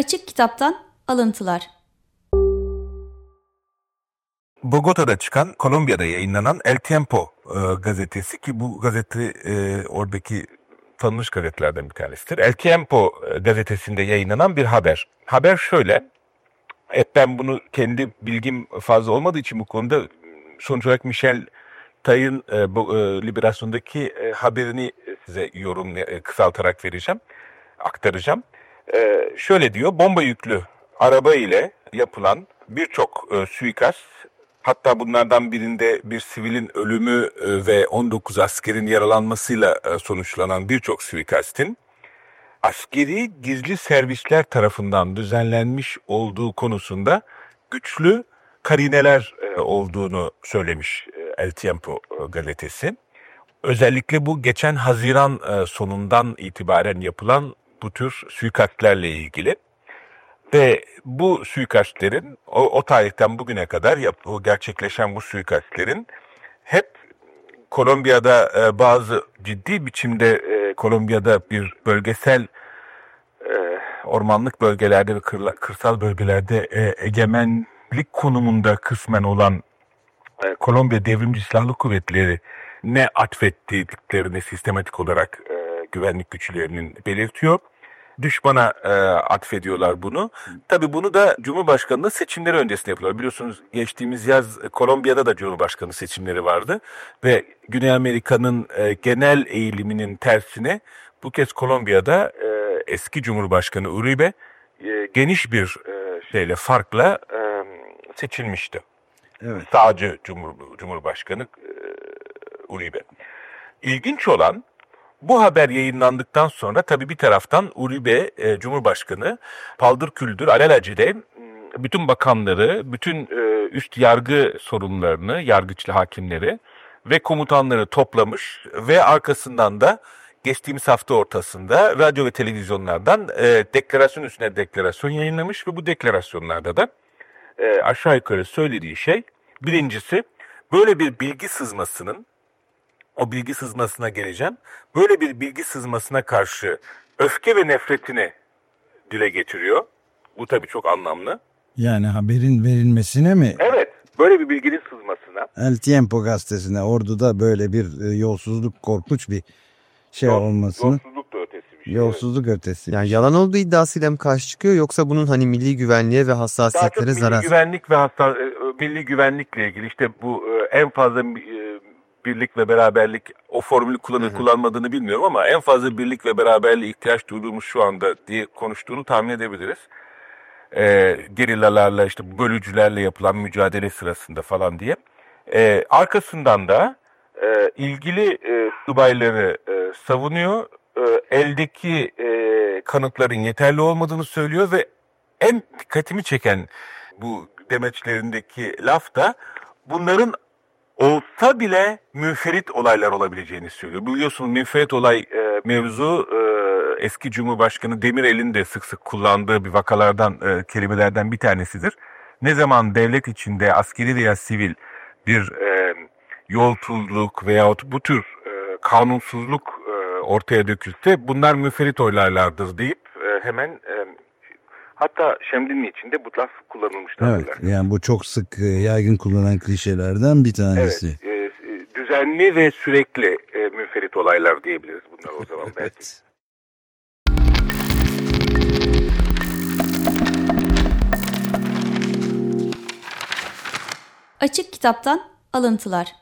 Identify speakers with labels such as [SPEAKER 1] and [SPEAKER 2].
[SPEAKER 1] Kitaptan Alıntılar
[SPEAKER 2] Bogota'da çıkan, Kolombiya'da yayınlanan El Tiempo e, gazetesi ki bu gazete e, oradaki tanınmış gazetelerden bir tanesidir. El Tiempo e, gazetesinde yayınlanan bir haber. Haber şöyle, hep ben bunu kendi bilgim fazla olmadığı için bu konuda sonuç olarak Michel Tay'ın e, bu e, Liberasyon'daki e, haberini size yorum e, kısaltarak vereceğim, aktaracağım. E, şöyle diyor, bomba yüklü araba ile yapılan birçok e, suikast, hatta bunlardan birinde bir sivilin ölümü e, ve 19 askerin yaralanmasıyla e, sonuçlanan birçok suikastin, askeri gizli servisler tarafından düzenlenmiş olduğu konusunda güçlü karineler e, olduğunu söylemiş e, El Tiempo gazetesi. Özellikle bu geçen Haziran e, sonundan itibaren yapılan bu tür suikastlerle ilgili ve bu suikastlerin o, o tarihten bugüne kadar yap, o gerçekleşen bu suikastlerin hep Kolombiya'da e, bazı ciddi biçimde e, Kolombiya'da bir bölgesel e, ormanlık bölgelerde ve kırla, kırsal bölgelerde e, egemenlik konumunda kısmen olan e, Kolombiya Devrimci Silahlı Kuvvetleri ne atfettiklerini sistematik olarak e, güvenlik güçlerinin belirtiyor. Düşmana e, atfediyorlar bunu. Tabi bunu da Cumhurbaşkanlığı seçimleri öncesinde yapıyorlar. Biliyorsunuz geçtiğimiz yaz Kolombiya'da da Cumhurbaşkanı seçimleri vardı. Ve Güney Amerika'nın e, genel eğiliminin tersine bu kez Kolombiya'da e, eski Cumhurbaşkanı Uribe e, geniş bir e, şeyle farkla e, seçilmişti.
[SPEAKER 3] Evet.
[SPEAKER 2] Sağcı Cumhur, Cumhurbaşkanı e, Uribe. İlginç olan bu haber yayınlandıktan sonra tabii bir taraftan Uribe e, Cumhurbaşkanı paldır küldür alelacele bütün bakanları, bütün e, üst yargı sorumlularını, yargıçlı hakimleri ve komutanları toplamış ve arkasından da geçtiğimiz hafta ortasında radyo ve televizyonlardan e, deklarasyon üstüne deklarasyon yayınlamış ve bu deklarasyonlarda da e, aşağı yukarı söylediği şey birincisi böyle bir bilgi sızmasının o bilgi sızmasına geleceğim. Böyle bir bilgi sızmasına karşı öfke ve nefretini dile getiriyor. Bu tabii çok anlamlı.
[SPEAKER 3] Yani haberin verilmesine mi?
[SPEAKER 2] Evet, böyle bir bilginin sızmasına.
[SPEAKER 3] El Tiempo gazetesine orduda böyle bir e, yolsuzluk korkunç bir şey
[SPEAKER 2] Yol-
[SPEAKER 3] olmasını.
[SPEAKER 2] Yolsuzluk da ötesi bir şey.
[SPEAKER 3] Yolsuzluk ötesi.
[SPEAKER 4] Yani yalan olduğu iddiasıyla mı karşı çıkıyor yoksa bunun hani milli güvenliğe ve
[SPEAKER 2] Daha çok
[SPEAKER 4] hassasiyetlere
[SPEAKER 2] milli
[SPEAKER 4] zarar?
[SPEAKER 2] güvenlik ve hatta e, milli güvenlikle ilgili işte bu e, en fazla e, birlik ve beraberlik o formülü kullanır kullanmadığını bilmiyorum ama en fazla birlik ve beraberliğe ihtiyaç duyduğumuz şu anda diye konuştuğunu tahmin edebiliriz. E, gerillalarla işte bölücülerle yapılan mücadele sırasında falan diye. E, arkasından da e, ilgili e, subayları e, savunuyor. E, eldeki e, kanıtların yeterli olmadığını söylüyor ve en dikkatimi çeken bu demeçlerindeki laf da bunların olsa bile müferit olaylar olabileceğini söylüyor. Biliyorsunuz müferit olay e, mevzu e, eski Cumhurbaşkanı Demirel'in de sık sık kullandığı bir vakalardan, e, kelimelerden bir tanesidir. Ne zaman devlet içinde askeri veya sivil bir e, yolsuzluk veyahut bu tür e, kanunsuzluk e, ortaya dökülse bunlar müferit olaylardır deyip e, hemen e, hatta Şemdinli içinde bu laf kullanılmıştır.
[SPEAKER 3] Evet yani bu çok sık e, yaygın kullanılan klişelerden bir tanesi.
[SPEAKER 2] Evet, e, e, düzenli ve sürekli e, münferit olaylar diyebiliriz bunlar o zaman belki.
[SPEAKER 3] Evet.
[SPEAKER 1] Açık Kitaptan Alıntılar